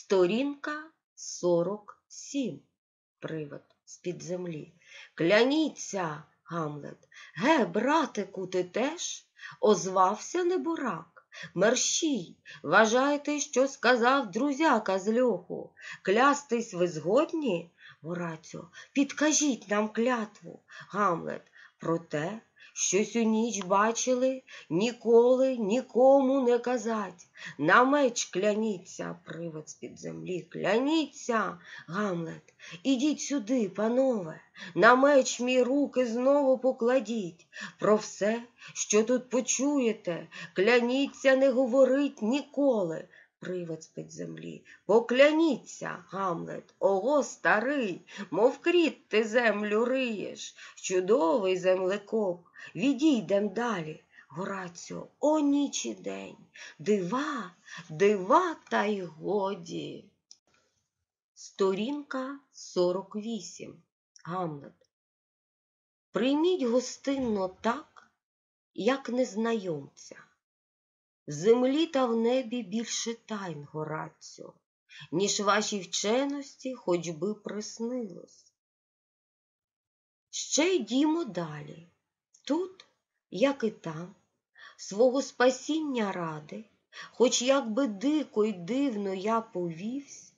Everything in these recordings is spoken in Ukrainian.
Сторінка 47. Привид з-під землі. Кляніться, Гамлет. Ге, братику, ти теж? Озвався небурак. Мерщій, вважайте, що сказав друзяка з льоху. Клястись ви згодні? Гораціо, підкажіть нам клятву, Гамлет, про те, що сю ніч бачили, ніколи нікому не казать. На меч кляніться, привид з-під землі, кляніться, Гамлет, ідіть сюди, панове, на меч мій руки знову покладіть. Про все, що тут почуєте, кляніться не говорить ніколи. Привид з-під землі, покляніться, Гамлет, ого, старий, мов кріт ти землю риєш, чудовий землекоп, відійдем далі. Гораціо, о ніч і день, дива, дива та й годі. Сторінка 48. Гамлет. Прийміть гостинно так, як незнайомця. В землі та в небі більше тайн, Гораціо, ніж вашій вченості хоч би приснилось. Ще йдімо далі. Тут, як і там, свого спасіння ради, хоч як би дико й дивно я повівсь,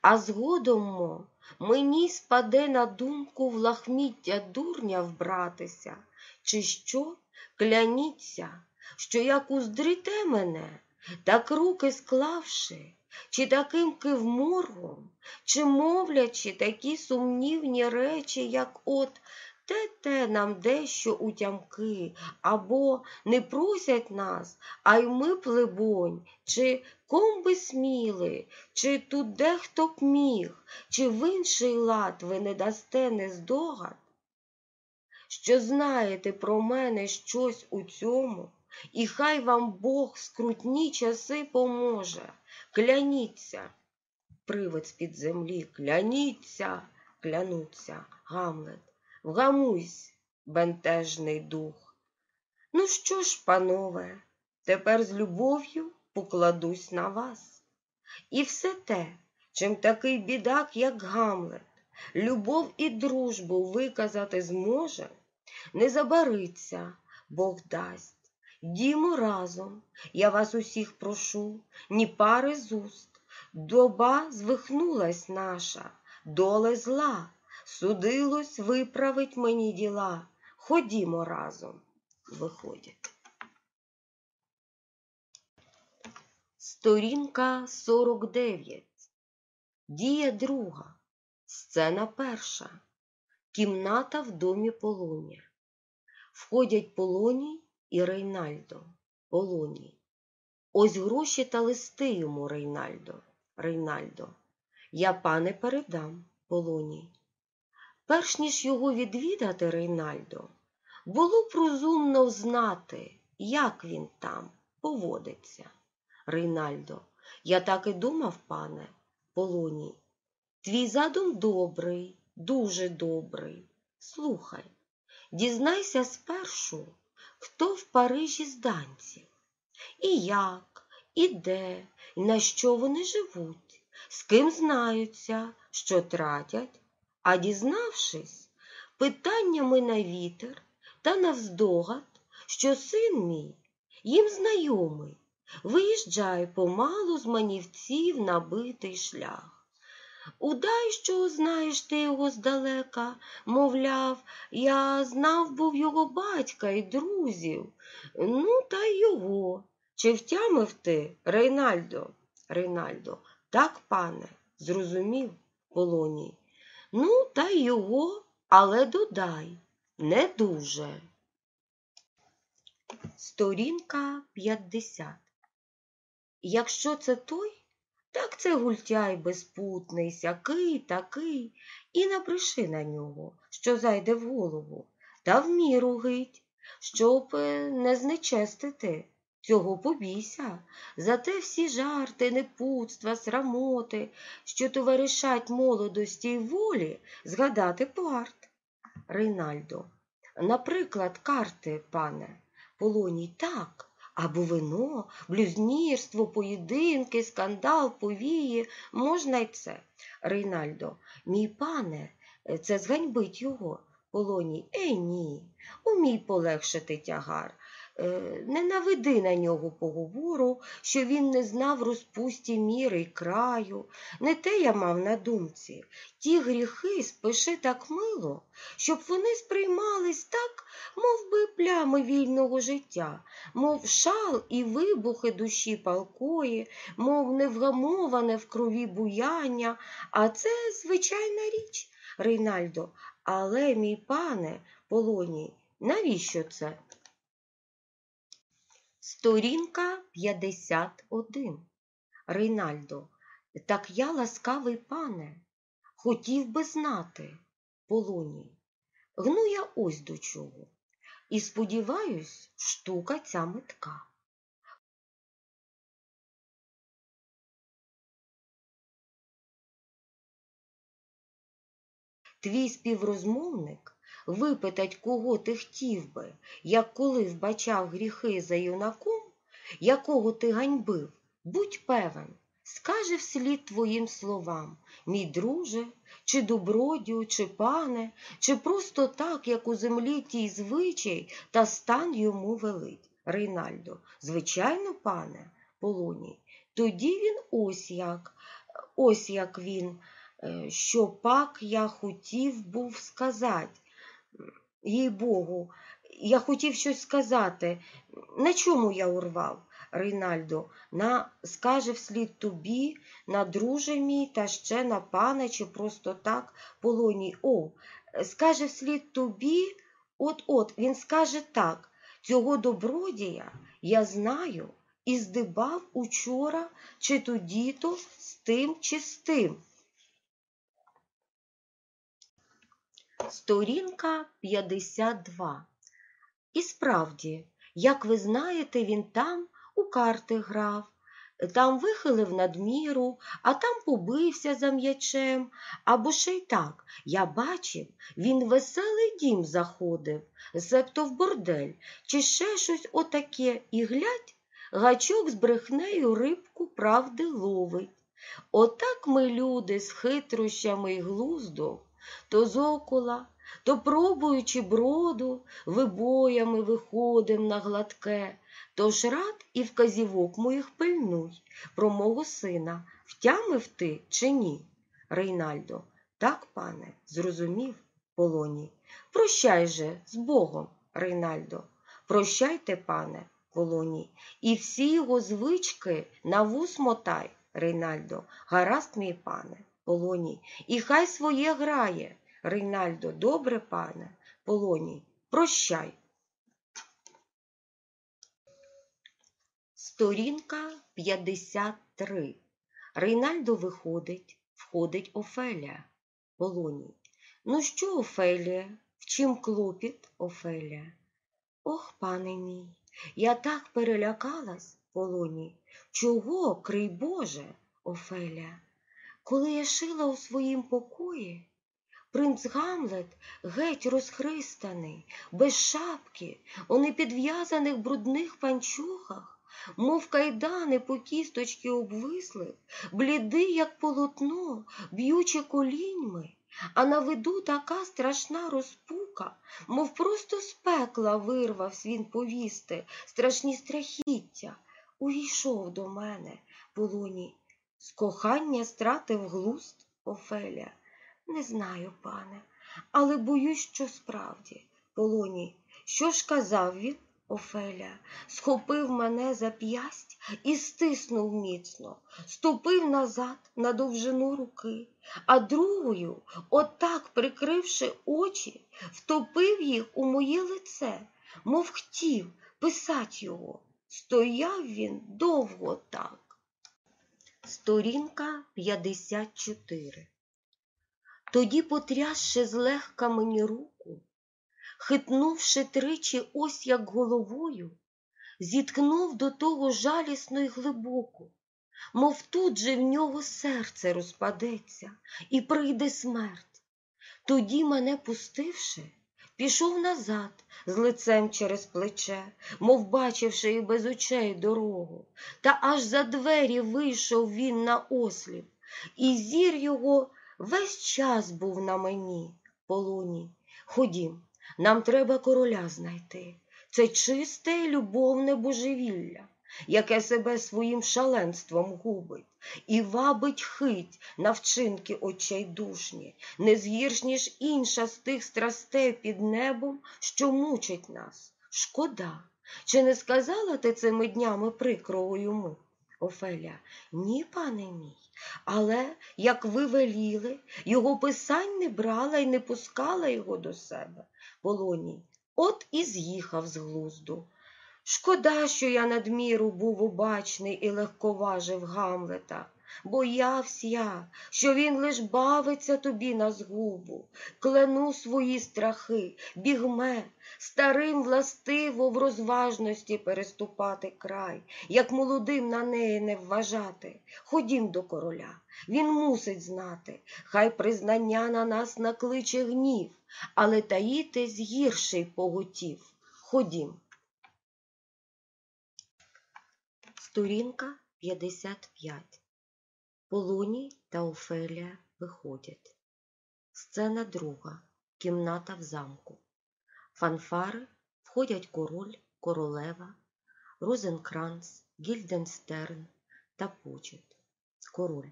а згодом мені спаде на думку в лахміття дурня вбратися, чи що кляніться що як уздрите мене, так руки склавши, чи таким кивморгом, чи мовлячи такі сумнівні речі, як от те те нам дещо утямки, або не просять нас, а й ми плебонь, чи ком би сміли, чи тут дехто б міг, чи в інший лад ви не дасте нездогад, що знаєте про мене щось у цьому. І хай вам Бог скрутні часи поможе. Кляніться, привид з-під землі, кляніться, клянуться, Гамлет, вгамуйсь, бентежний дух. Ну що ж, панове, тепер з любов'ю покладусь на вас. І все те, чим такий бідак, як Гамлет, любов і дружбу виказати зможе, не забариться, Бог дасть. Дімо разом, я вас усіх прошу, ні пари з уст. Доба звихнулась наша, доле зла, судилось виправить мені діла. Ходімо разом, виходять. Сторінка 49. Дія друга. Сцена перша. Кімната в домі полоння. Входять полоній і Рейнальдо, Полоній. Ось гроші та листи йому, Рейнальдо, Рейнальдо. Я, пане, передам Полоній. Перш ніж його відвідати, Рейнальдо, було б розумно знати, як він там поводиться. Рейнальдо, я так і думав, пане, Полоній. Твій задум добрий, дуже добрий. Слухай, дізнайся спершу, хто в Парижі з данців, і як, і де, і на що вони живуть, з ким знаються, що тратять, а дізнавшись, питаннями на вітер та навздогад, що син мій їм знайомий, виїжджає помалу з манівців набитий шлях. Удай, що знаєш ти його здалека, мовляв, я знав був його батька і друзів. Ну, та й його. Чи втямив ти, Рейнальдо? Рейнальдо, так, пане, зрозумів Полоній. Ну, та й його, але додай, не дуже. Сторінка 50. Якщо це той, так це гультяй безпутний, сякий, такий, і напиши на нього, що зайде в голову, та в міру гить, щоб е, не знечестити. Цього побійся, зате всі жарти, непутства, срамоти, що товаришать молодості й волі, згадати парт. Рейнальдо, наприклад, карти, пане, полоній так, Або вино, блюзнірство, поєдинки, скандал, повії, можна й це. Рейнальдо, мій пане, е, це зганьбить його. Полоній, ей ні, умій полегшити тягар. Не наведи на нього поговору, що він не знав розпусті міри й краю. Не те я мав на думці. Ті гріхи спиши так мило, щоб вони сприймались так, мов би плями вільного життя, мов шал і вибухи душі палкої, мов невгамоване в крові буяння, а це звичайна річ, Рейнальдо. Але, мій пане Полоній, навіщо це? Сторінка 51. Рейнальдо, так я, ласкавий пане, хотів би знати, Полоній. Гну я ось до чого. І сподіваюсь, штука ця метка. Твій співрозмовник випитать, кого ти хотів би, як коли вбачав гріхи за юнаком, якого ти ганьбив, будь певен, скаже вслід твоїм словам, мій друже, чи добродію, чи пане, чи просто так, як у землі тій звичай та стан йому велить. Рейнальдо, звичайно, пане, Полоній, тоді він ось як, ось як він, е, що пак я хотів був сказати. Їй Богу, я хотів щось сказати. На чому я урвав, Рейнальдо? На скаже вслід тобі, на друже мій, та ще на пане, чи просто так, полоній. О, скаже вслід тобі, от-от, він скаже так. Цього добродія я знаю і здибав учора, чи тоді-то з тим, чи з тим. Сторінка 52. І справді, як ви знаєте, він там у карти грав, там вихилив надміру, а там побився за м'ячем, або ще й так. Я бачив, він веселий дім заходив, себто в бордель, чи ще щось отаке, і глядь, гачок з брехнею рибку правди ловить. Отак ми, люди, з хитрощами й глуздом, то зокола, то пробуючи броду, вибоями виходим на гладке, тож рад і вказівок моїх пильнуй про мого сина, втямив ти чи ні? Рейнальдо, так, пане, зрозумів, Полоній. Прощай же з Богом, Рейнальдо. Прощайте, пане, Полоній, і всі його звички на вус мотай, Рейнальдо, гаразд, мій пане, Полоній, і хай своє грає. Рейнальдо, добре, пане, Полоній, прощай. Сторінка 53. Рейнальдо виходить, входить Офелія. Полоній. Ну що, Офелія? В чим клопіт, Офелія? Ох, пане мій, я так перелякалась, Полоній. Чого, крий Боже, Офелія? Коли я шила у своїм покої, принц Гамлет геть розхристаний, без шапки, у непідв'язаних брудних панчохах, мов кайдани по кісточки обвисли, блідий, як полотно, б'ючи коліньми, а на виду така страшна розпука, мов просто з пекла вирвався він повісти, страшні страхіття. Увійшов до мене, полоній, з кохання стратив глуст Офеля. Не знаю, пане, але боюсь, що справді, полоній, що ж казав він, Офеля, схопив мене за п'ясть і стиснув міцно, ступив назад на довжину руки, а другою, отак прикривши очі, втопив їх у моє лице, мов хотів писать його. Стояв він довго так. Сторінка 54 Тоді, потрясши злегка мені руку, хитнувши тричі ось як головою, зіткнув до того жалісно й глибоко, мов тут же в нього серце розпадеться і прийде смерть. Тоді, мене пустивши, пішов назад з лицем через плече, мов бачивши і без очей дорогу. Та аж за двері вийшов він на осліп, і зір його весь час був на мені, полуні. Ходім, нам треба короля знайти. Це чисте любовне божевілля, яке себе своїм шаленством губить, і вабить хить на вчинки очей душні, не згірш, ніж інша з тих страстей під небом, що мучить нас. Шкода. Чи не сказала ти цими днями прикрого йому? Офеля, ні, пане мій, але, як ви веліли, його писань не брала і не пускала його до себе. Полоній, от і з'їхав з глузду. Шкода, що я надміру був обачний і легковажив Гамлета. Боявся я, що він лиш бавиться тобі на згубу, клену свої страхи, бігме, старим властиво в розважності переступати край, як молодим на неї не вважати. Ходім до короля, він мусить знати, хай признання на нас накличе гнів, але таїтесь гірший поготів. Ходім. Сторінка 55 Полуній та Офелія виходять. Сцена друга. Кімната в замку. Фанфари входять король, королева, Розенкранц, Гільденстерн та почет. Король.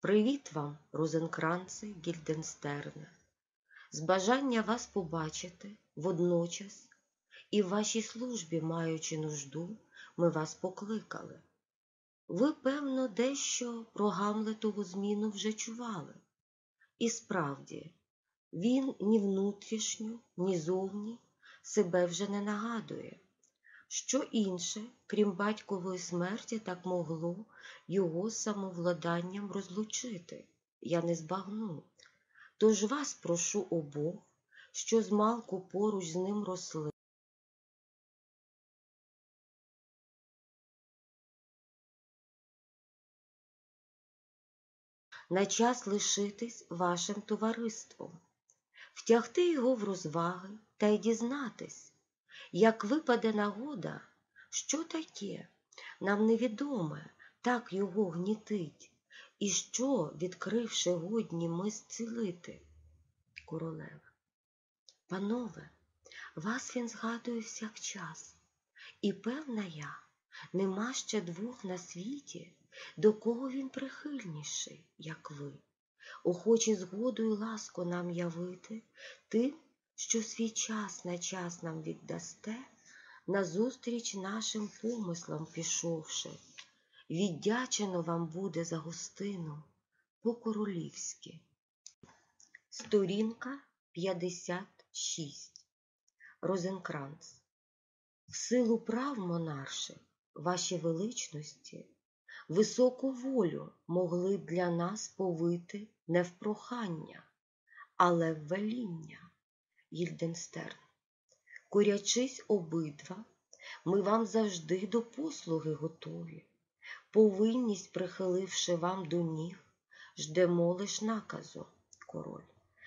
Привіт вам, Розенкранце, Гільденстерне. З бажання вас побачити водночас і в вашій службі, маючи нужду, ми вас покликали. Ви, певно, дещо про Гамлетову зміну вже чували. І справді, він ні внутрішньо, ні зовні себе вже не нагадує. Що інше, крім батькової смерті, так могло його самовладанням розлучити, я не збагну. Тож вас прошу обох, що змалку поруч з ним росли. На час лишитись вашим товариством, втягти його в розваги та й дізнатись, як випаде нагода, що таке, нам невідоме, так його гнітить, і що, відкривши годні, ми зцілити. Королева. Панове, вас він згадує всякчас, і певна я, нема ще двох на світі, до кого він прихильніший, як ви, охочі згоду й ласку нам явити, тим, що свій час на час нам віддасте, назустріч нашим помислам пішовши, віддячено вам буде за гостину по-королівськи. Сторінка 56 Розенкранц. В силу прав монарших, ваші величності, високу волю могли б для нас повити не в прохання, але в веління, Гільденстерн. Курячись обидва, ми вам завжди до послуги готові, повинність, прихиливши вам до ніг, ждемо лиш наказу, король.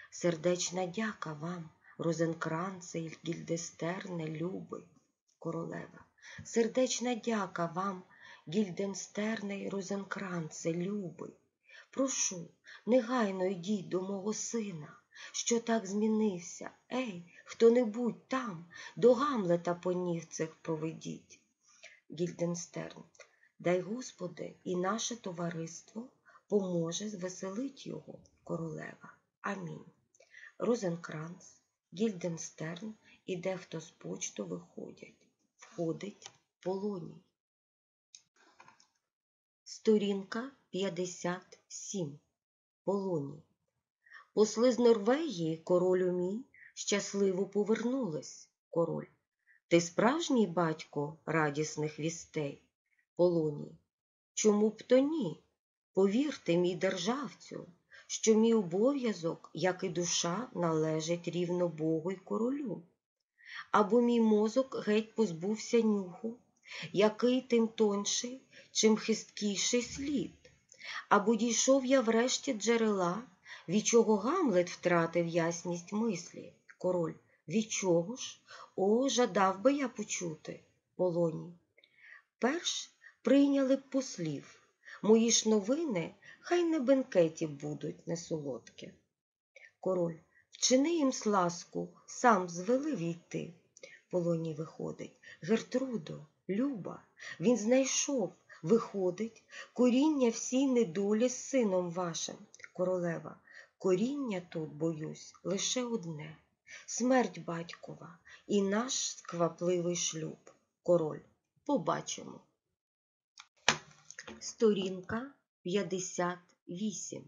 Сердечна дяка вам, Розенкранце і Гільдестерне, любий, королева. Сердечна дяка вам, Гільденстерне і Розенкранце, любий. Прошу, негайно йдіть до мого сина, що так змінився. Ей, хто-небудь там, до Гамлета поніг цих проведіть. Гільденстерн, дай Господи, і наше товариство поможе звеселить його, королева. Амінь. Розенкранц, Гільденстерн і дехто з почту виходять. Входить полоній. Сторінка 57. Полоній. Посли з Норвегії, королю мій, щасливо повернулись, король. Ти справжній батько радісних вістей, полоній. Чому б то ні? Повірте, мій державцю, що мій обов'язок, як і душа, належить рівно Богу й королю. Або мій мозок геть позбувся нюху, який тим тонший, чим хисткіший слід, або дійшов я врешті джерела, від чого Гамлет втратив ясність мислі, король, Від чого ж? О, жадав би я почути, Полоній. Перш прийняли б послів. Мої ж новини хай не бенкетів будуть не солодкі. Король, вчини їм сласку, сам звели війти. Полоній виходить. Гертрудо, Люба, він знайшов, виходить, коріння всій недолі з сином вашим, королева. Коріння тут, боюсь, лише одне смерть батькова і наш сквапливий шлюб. Король. Побачимо. Сторінка 58.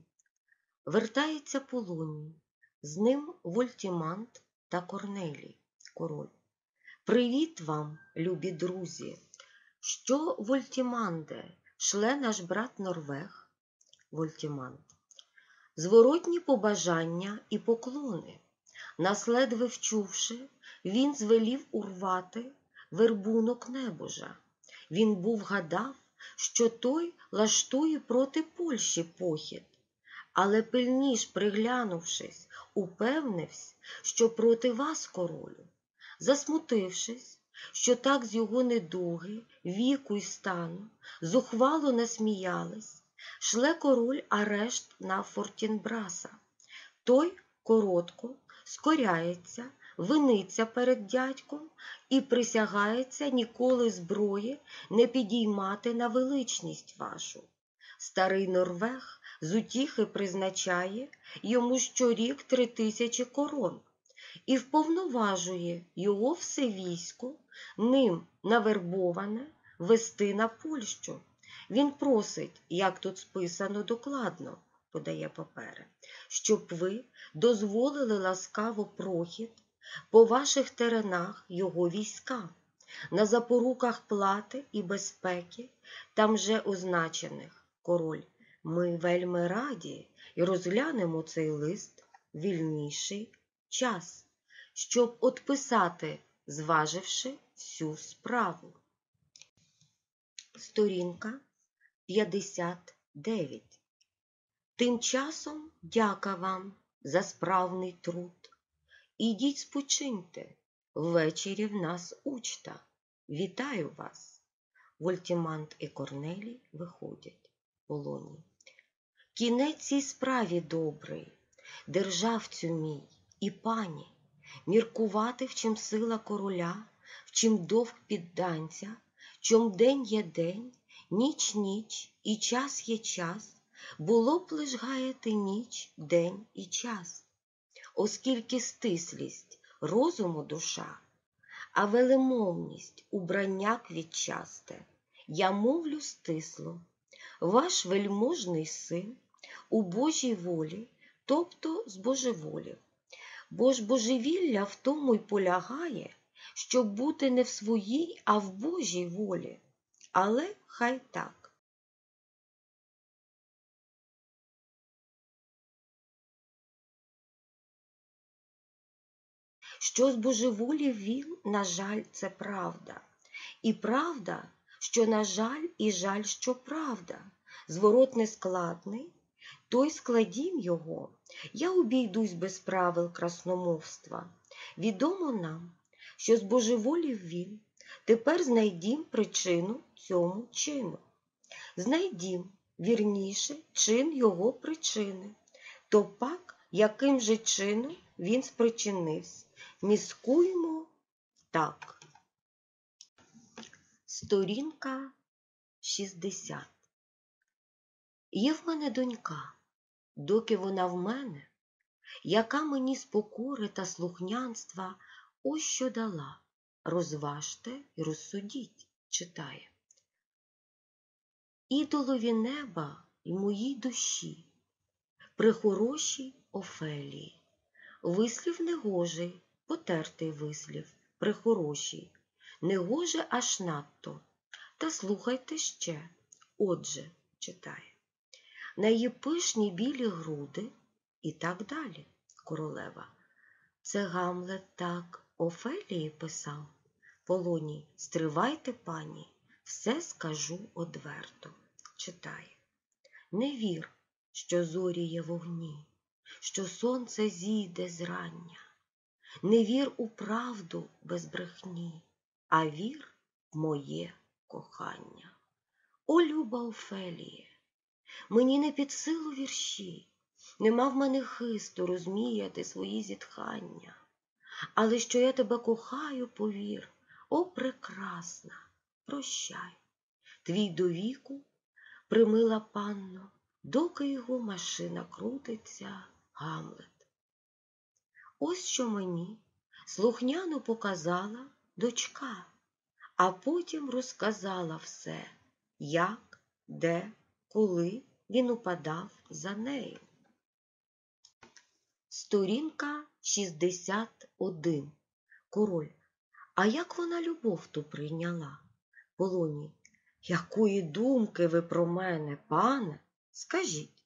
Вертається Полоній. З ним Вольтімант та Корнелій. Король. Привіт вам, любі друзі. Що, Вольтіманде, шле наш брат Норвег? Вольтімант. Зворотні побажання і поклони. Нас ледве вчувши, він звелів урвати вербунок небожа. Він був гадав, що той лаштує проти Польщі похід, але пильніш приглянувшись, упевнився, що проти вас, королю. Засмутившись, що так з його недуги, віку й стану, зухвало насміялись, шле король арешт на Фортінбраса. Той коротко скоряється, виниться перед дядьком і присягається ніколи зброї не підіймати на величність вашу. Старий Норвег з утіхи призначає йому щорік три тисячі корон і вповноважує його все військо, ним навербоване, вести на Польщу. Він просить, як тут списано докладно, подає папери, щоб ви дозволили ласкаво прохід по ваших теренах його війська, на запоруках плати і безпеки, там же означених король. Ми вельми раді і розглянемо цей лист вільніший час, щоб отписати, зваживши всю справу. Сторінка 59. Тим часом дяка вам за справний труд. Ідіть спочиньте, ввечері в нас учта. Вітаю вас. Вольтімант і Корнелій виходять полоні. Кінець цій справі добрий, державцю мій і пані, міркувати, в чим сила короля, в чим довг підданця, чом день є день, ніч ніч, і час є час, було б лиш гаяти ніч, день і час, оскільки стислість розуму душа, а велемовність убрання квітчасте, я мовлю стисло, ваш вельможний син у Божій волі, тобто збожеволів. Бо ж божевілля в тому й полягає, щоб бути не в своїй, а в Божій волі. Але хай так. Що з божеволів він, на жаль, це правда. І правда, що, на жаль, і жаль, що правда. Зворот нескладний, той складім його. Я обійдусь без правил красномовства. Відомо нам, що з божеволів він, тепер знайдім причину цьому чину. Знайдім, вірніше, чин його причини, то пак, яким же чином він спричинився. Міскуємо так. Сторінка 60. Є в мене донька, доки вона в мене, яка мені з покори та слухнянства ось що дала. Розважте і розсудіть, читає. Ідолові неба і моїй душі, при хорошій Офелії, вислів негожий, потертий вислів, при хорошій, негоже аж надто. Та слухайте ще, отже, читає. На її пишні білі груди і так далі, королева. Це Гамлет так Офелії писав. Полоній, стривайте, пані, все скажу одверто. Читає. Не вір, що зорі є вогні, що сонце зійде зрання. не вір у правду без брехні, а вір в моє кохання. О, люба Офеліє, мені не під силу вірші, нема в мене хисту розміяти свої зітхання. Але що я тебе кохаю, повір, о, прекрасна, прощай, твій до віку, примила панно, доки його машина крутиться, Гамлет. Ось що мені слухняно показала дочка, а потім розказала все, як, де, коли він упадав за нею. Сторінка 61. Король. А як вона любов ту прийняла? Полоній. Якої думки ви про мене, пане? Скажіть.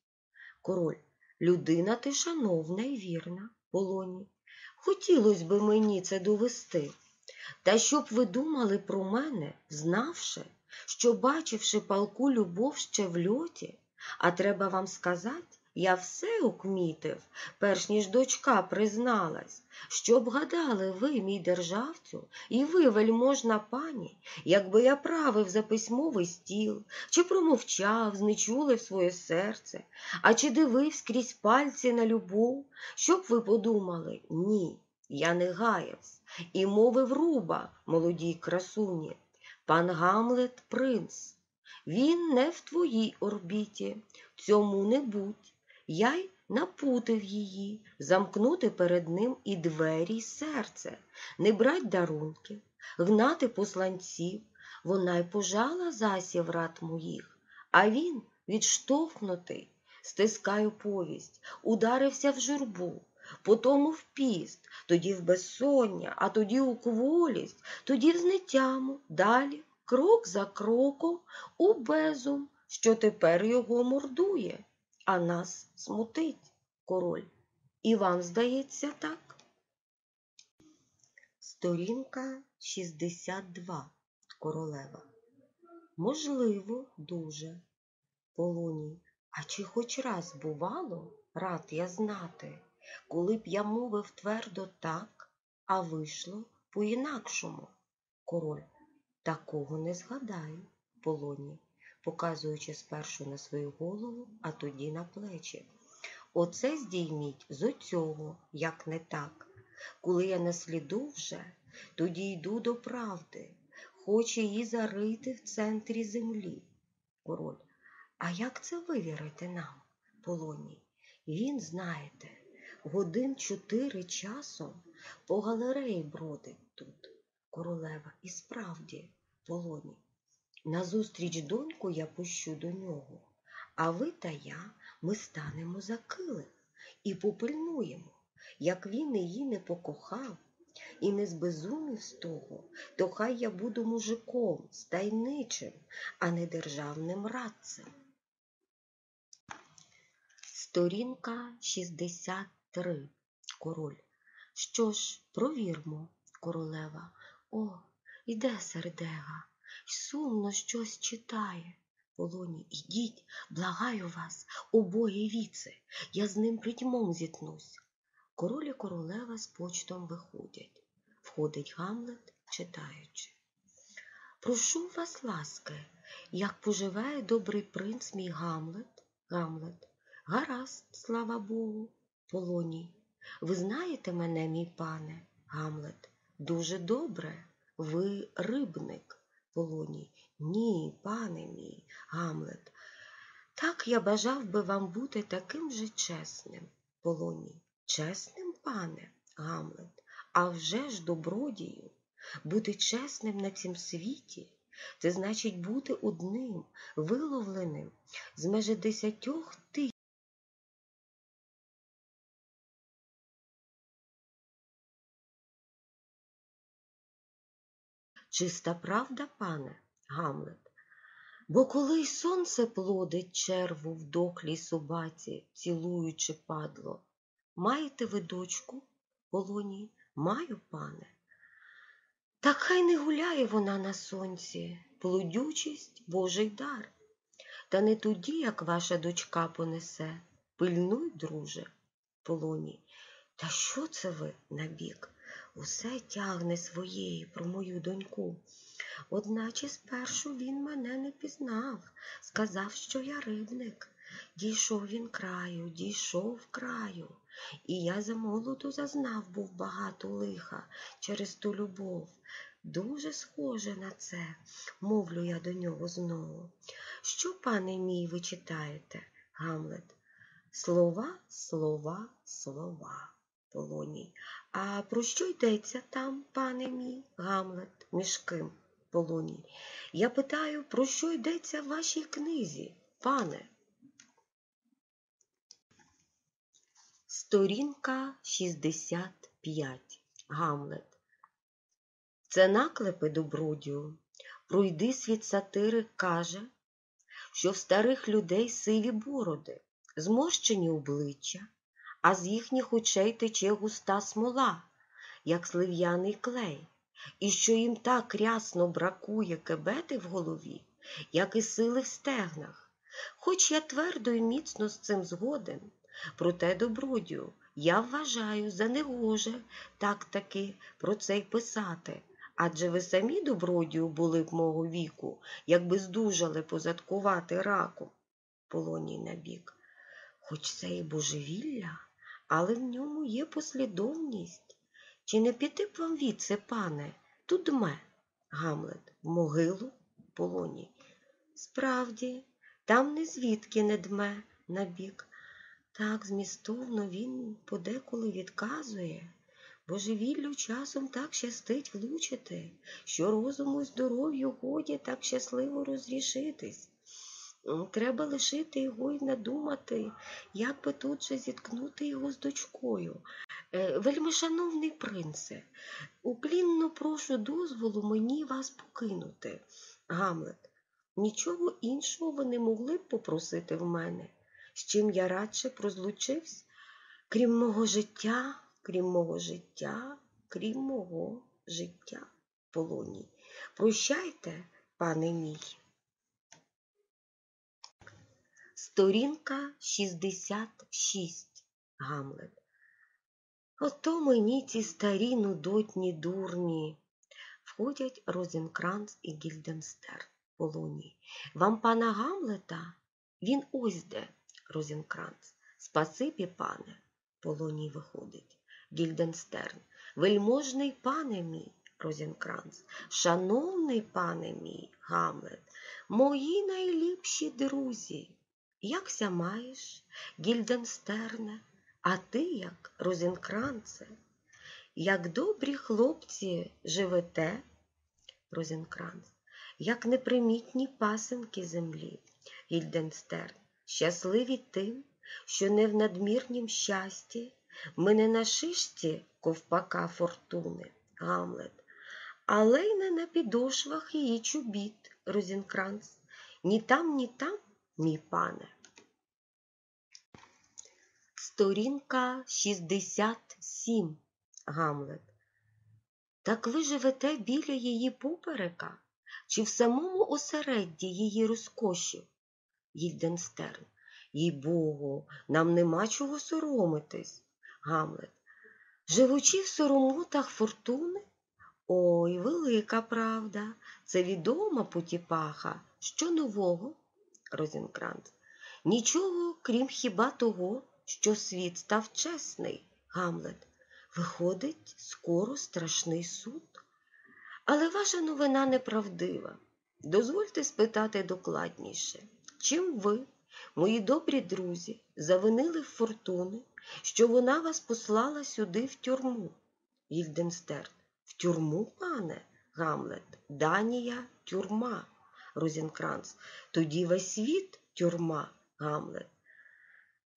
Король. Людина ти шановна і вірна, Полоній. Хотілося би мені це довести. Та щоб ви думали про мене, знавши, що, бачивши палку любов ще в льоті, а треба вам сказати, я все окмітив, перш ніж дочка призналась, щоб гадали ви, мій державцю, і ви, вельможна пані, якби я правив за письмовий стіл, чи промовчав, знечулив своє серце, а чи дивився крізь пальці на любов, щоб ви подумали, ні, я не гаявсь, і мовив руба молодій красуні, пан Гамлет принц. Він не в твоїй орбіті, цьому не будь. Я й напутив її, замкнути перед ним і двері, й серце, не брать дарунків, гнати посланців, вона й пожала засів рад моїх, а він, відштовхнутий, стискаю повість, ударився в журбу, потому в піст, тоді в безсоння, а тоді у кволість, тоді в знетяму, далі, крок за кроком, у безум, що тепер його мордує а нас смутить король. І вам здається так? Сторінка 62 королева. Можливо, дуже. Полоній. А чи хоч раз бувало, рад я знати, коли б я мовив твердо так, а вийшло по-інакшому? Король. Такого не згадаю, полоній показуючи спершу на свою голову, а тоді на плечі. Оце здійміть з оцього, як не так. Коли я насліду вже, тоді йду до правди, хоче її зарити в центрі землі. Король, а як це вивірити нам, полоній? Він, знаєте, годин чотири часом по галереї бродить тут, королева, і справді полоній. Назустріч доньку я пущу до нього, а ви та я ми станемо за килим і попильнуємо, як він її не покохав і не збезумів з того, то хай я буду мужиком, стайничим, а не державним радцем. Сторінка 63. Король. Що ж, провірмо, королева. О, іде сердега й сумно щось читає. Полоні, ідіть, благаю вас, обоє віце, я з ним притьмом зіткнусь. Король і королева з почтом виходять. Входить Гамлет, читаючи. Прошу вас, ласки, як поживає добрий принц мій Гамлет, Гамлет, гаразд, слава Богу, полоній. Ви знаєте мене, мій пане, Гамлет, дуже добре, ви рибник. Полоній. Ні, пане мій, Гамлет. Так я бажав би вам бути таким же чесним, Полоній. Чесним, пане, Гамлет, а вже ж добродію. Бути чесним на цім світі. Це значить бути одним, виловленим з межі десятьох тисяч. Чиста правда, пане, Гамлет? Бо коли й сонце плодить черву в дохлій собаці, цілуючи падло, маєте ви дочку, полоній? Маю, пане. Так хай не гуляє вона на сонці, плодючість Божий дар. Та не тоді, як ваша дочка понесе. Пильнуй, друже, полоній. Та що це ви набік? Усе тягне своєї про мою доньку. Одначе спершу він мене не пізнав, сказав, що я рибник. Дійшов він краю, дійшов краю, і я за молоду зазнав був багато лиха через ту любов. Дуже схоже на це, мовлю я до нього знову. Що, пане мій, ви читаєте, Гамлет? Слова, слова, слова. Полоній. А про що йдеться там, пане мій, Гамлет, між ким? Полоній. Я питаю, про що йдеться в вашій книзі, пане? Сторінка 65. Гамлет. Це наклепи добродію. Пройди світ сатирик каже, що в старих людей сиві бороди, зморщені обличчя, а з їхніх очей тече густа смола, як слив'яний клей, і що їм так рясно бракує кебети в голові, як і сили в стегнах. Хоч я твердо і міцно з цим згоден, проте добродію я вважаю за негоже так таки про це й писати. Адже ви самі добродію були б мого віку, якби здужали позадкувати раком. Полоній набік. Хоч це і божевілля, але в ньому є послідовність. Чи не піти б вам віце, пане, тут дме? Гамлет, в могилу полоній. Справді, там не звідки не дме набік. Так змістовно він подеколи відказує. Божевіллю часом так щастить влучити, що розуму й здоров'ю годі так щасливо розрішитись. Треба лишити його й надумати, як би тут же зіткнути його з дочкою. Е, Вельми шановний принце, уклінно прошу дозволу мені вас покинути. Гамлет, нічого іншого ви не могли б попросити в мене, з чим я радше прозлучився, крім мого життя крім мого життя, крім мого життя полоній. Прощайте, пане мій. Сторінка 66. Гамлет. Ото мені ці старі нудотні дурні. Входять Розенкранц і Гільденстер полоній. Вам пана Гамлета? Він ось де, Розенкранц. Спасибі, пане, полоній виходить. Гільденстерн. Вельможний пане мій, Розенкранц, шановний пане мій, Гамлет, мої найліпші друзі. Якся маєш, Гільденстерне, а ти як, Розенкранце? Як добрі хлопці живете, Розенкранц, як непримітні пасенки землі, Гільденстерн, щасливі тим, що не в надмірнім щасті ми не на шишці ковпака фортуни, Гамлет, але й не на підошвах її чобіт, Розінкранц. Ні там, ні там, мій пане. Сторінка 67. Гамлет. Так ви живете біля її поперека, чи в самому осередді її розкошів? Гільденстерн. Їй Богу, нам нема чого соромитись. Гамлет. Живучи в соромутах фортуни? Ой, велика правда, це відома потіпаха. Що нового? Розінкранц. Нічого, крім хіба того, що світ став чесний, Гамлет. Виходить, скоро страшний суд. Але ваша новина неправдива. Дозвольте спитати докладніше, чим ви, мої добрі друзі, завинили фортуни, що вона вас послала сюди в тюрму. Гільденстерн. В тюрму, пане, Гамлет, Данія тюрма, Розінкранц. Тоді весь світ тюрма, Гамлет.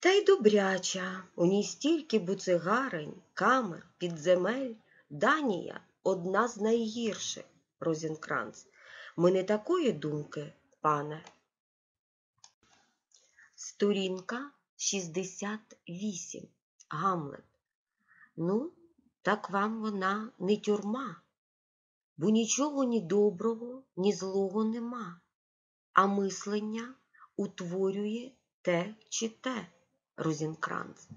Та й добряча, у ній стільки буцигарень, камер, підземель, Данія одна з найгірших, Розінкранц. Ми не такої думки, пане. Сторінка 68. Гамлет. Ну, так вам вона не тюрма, бо нічого ні доброго, ні злого нема, а мислення утворює те чи те, Розінкранц.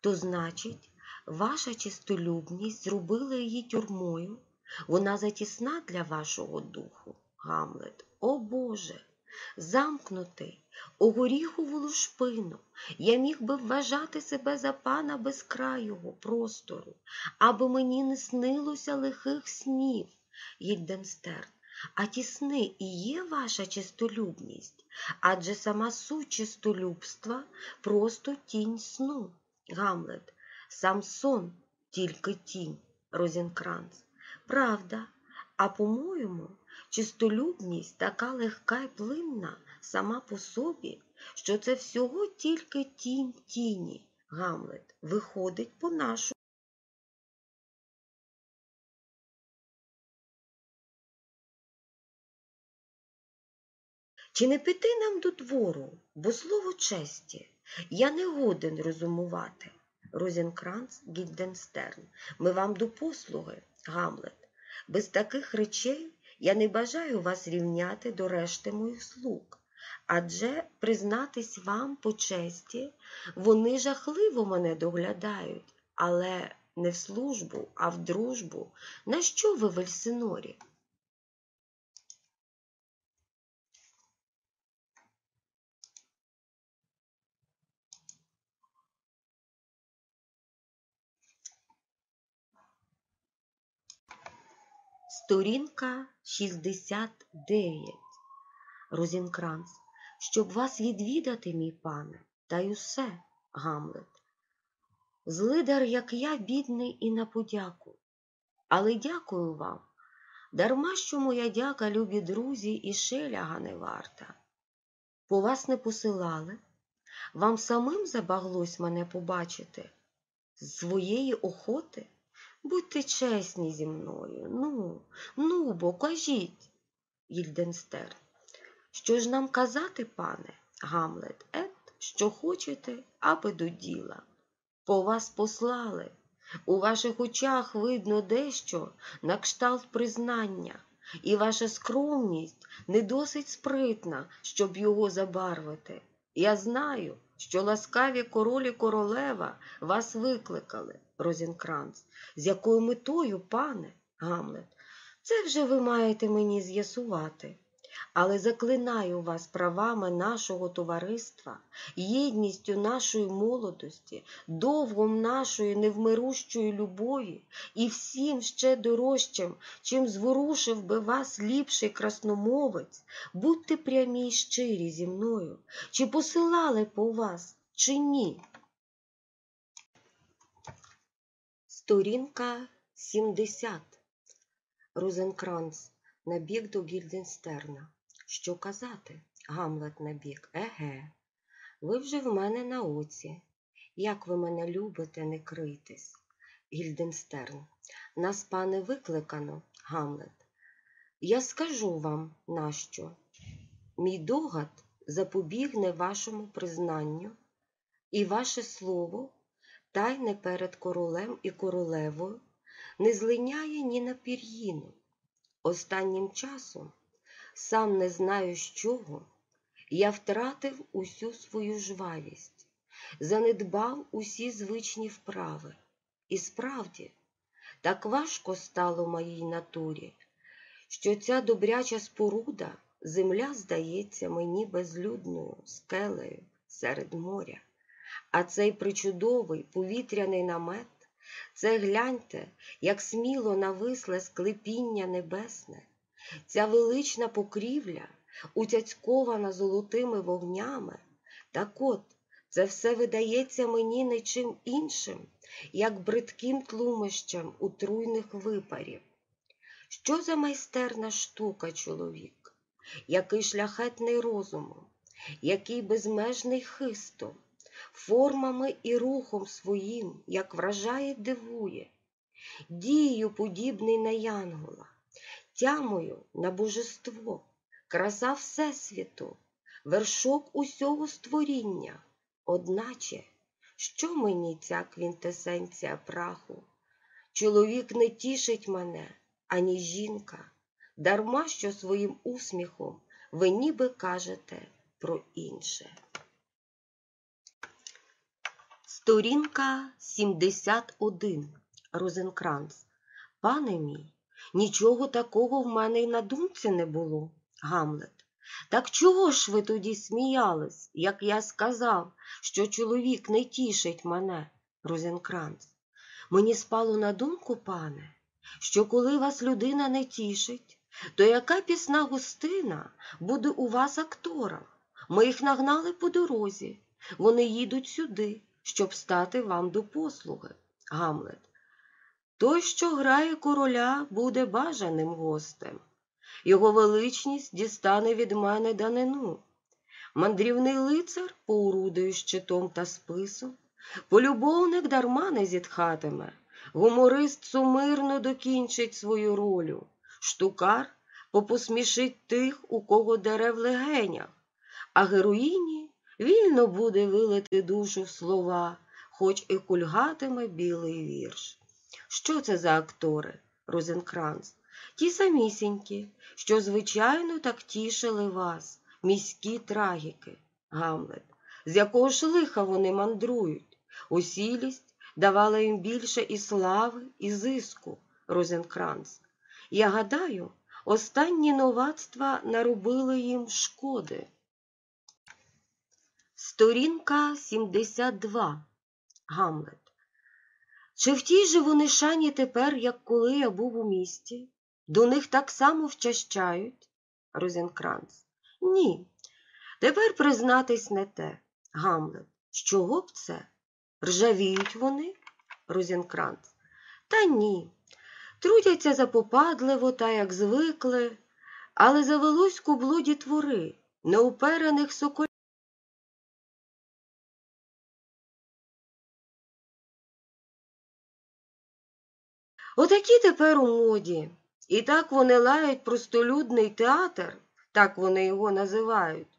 То значить, Ваша чистолюбність зробила її тюрмою. Вона затісна для вашого духу, Гамлет. О Боже! Замкнутий у горіхову лушпину, я міг би вважати себе за пана безкрайого простору, аби мені не снилося лихих снів, Гільденстерн. А ті сни і є ваша чистолюбність, адже сама суть чистолюбства просто тінь сну. Гамлет, сам сон тільки тінь, Розінкранц. Правда, а по-моєму, чистолюбність така легка й плинна сама по собі, що це всього тільки тінь тіні. Гамлет виходить по нашу. Чи не піти нам до двору, бо слово честі, я не годен розумувати. Розінкранц Гільденстерн, ми вам до послуги, Гамлет. Без таких речей я не бажаю вас рівняти до решти моїх слуг. Адже, признатись вам по честі, вони жахливо мене доглядають, але не в службу, а в дружбу. На що ви в Сторінка 69. Розінкранц. Щоб вас відвідати, мій пане, та й усе, Гамлет. Злидар, як я, бідний і на подяку. Але дякую вам. Дарма що моя дяка, любі друзі, і шеляга не варта. По вас не посилали, вам самим забаглось мене побачити з своєї охоти. Будьте чесні зі мною. Ну, ну бо кажіть, Гільденстерн. Що ж нам казати, пане, Гамлет, ет, що хочете, аби до діла. По вас послали. У ваших очах видно дещо на кшталт признання, і ваша скромність не досить спритна, щоб його забарвити. Я знаю, що ласкаві королі королева вас викликали, Розінкранц. З якою метою, пане, Гамлет? Це вже ви маєте мені з'ясувати. Але заклинаю вас правами нашого товариства, єдністю нашої молодості, довгом нашої невмирущої любові і всім ще дорожчим, чим зворушив би вас ліпший красномовець, будьте прямі й щирі зі мною, чи посилали по вас, чи ні. Сторінка 70. Розенкранц набіг до Гільденстерна. Що казати? Гамлет набіг. Еге, ви вже в мене на оці. Як ви мене любите, не крийтесь. Гільденстерн. Нас, пане, викликано, Гамлет. Я скажу вам, нащо. Мій догад запобігне вашому признанню, і ваше слово, тайне перед королем і королевою, не злиняє ні на пір'їну. Останнім часом, сам не знаю з чого, я втратив усю свою жвавість, занедбав усі звичні вправи. І справді, так важко стало моїй натурі, що ця добряча споруда, земля здається мені безлюдною скелею серед моря, а цей причудовий повітряний намет це гляньте, як сміло нависле склепіння небесне, ця велична покрівля, утяцькована золотими вогнями. Так от, це все видається мені не чим іншим, як бридким тлумищем утруйних випарів. Що за майстерна штука, чоловік, який шляхетний розумом, який безмежний хистом, формами і рухом своїм, як вражає, дивує, дією подібний на янгола, тямою на божество, краса Всесвіту, вершок усього створіння, одначе, що мені ця квінтесенція праху? Чоловік не тішить мене, ані жінка, дарма що своїм усміхом ви ніби кажете про інше. Сторінка 71. Розенкранц. Пане мій, нічого такого в мене й на думці не було. Гамлет. Так чого ж ви тоді сміялись, як я сказав, що чоловік не тішить мене, Розенкранц? Мені спало на думку, пане, що коли вас людина не тішить, то яка пісна густина буде у вас актором? Ми їх нагнали по дорозі, вони їдуть сюди, щоб стати вам до послуги. Гамлет. Той, що грає короля, буде бажаним гостем. Його величність дістане від мене данину. Мандрівний лицар поурудує щитом та списом, полюбовник дарма не зітхатиме, гуморист сумирно докінчить свою ролю, штукар попосмішить тих, у кого дерев легенях, а героїні вільно буде вилити душу в слова, хоч і кульгатиме білий вірш. Що це за актори, Розенкранц? Ті самісінькі, що, звичайно, так тішили вас, міські трагіки, Гамлет, з якого ж лиха вони мандрують. Усілість давала їм більше і слави, і зиску, Розенкранц. Я гадаю, останні новацтва наробили їм шкоди. Сторінка 72. Гамлет. Чи в тій же вони шані тепер, як коли я був у місті? До них так само вчащають? Розенкранц. Ні. Тепер признатись не те. Гамлет. З чого б це? Ржавіють вони? Розенкранц. Та ні. Трудяться запопадливо та як звикли, але завелось кубло дітвори, неуперених соколів. Отакі тепер у моді. І так вони лають простолюдний театр, так вони його називають,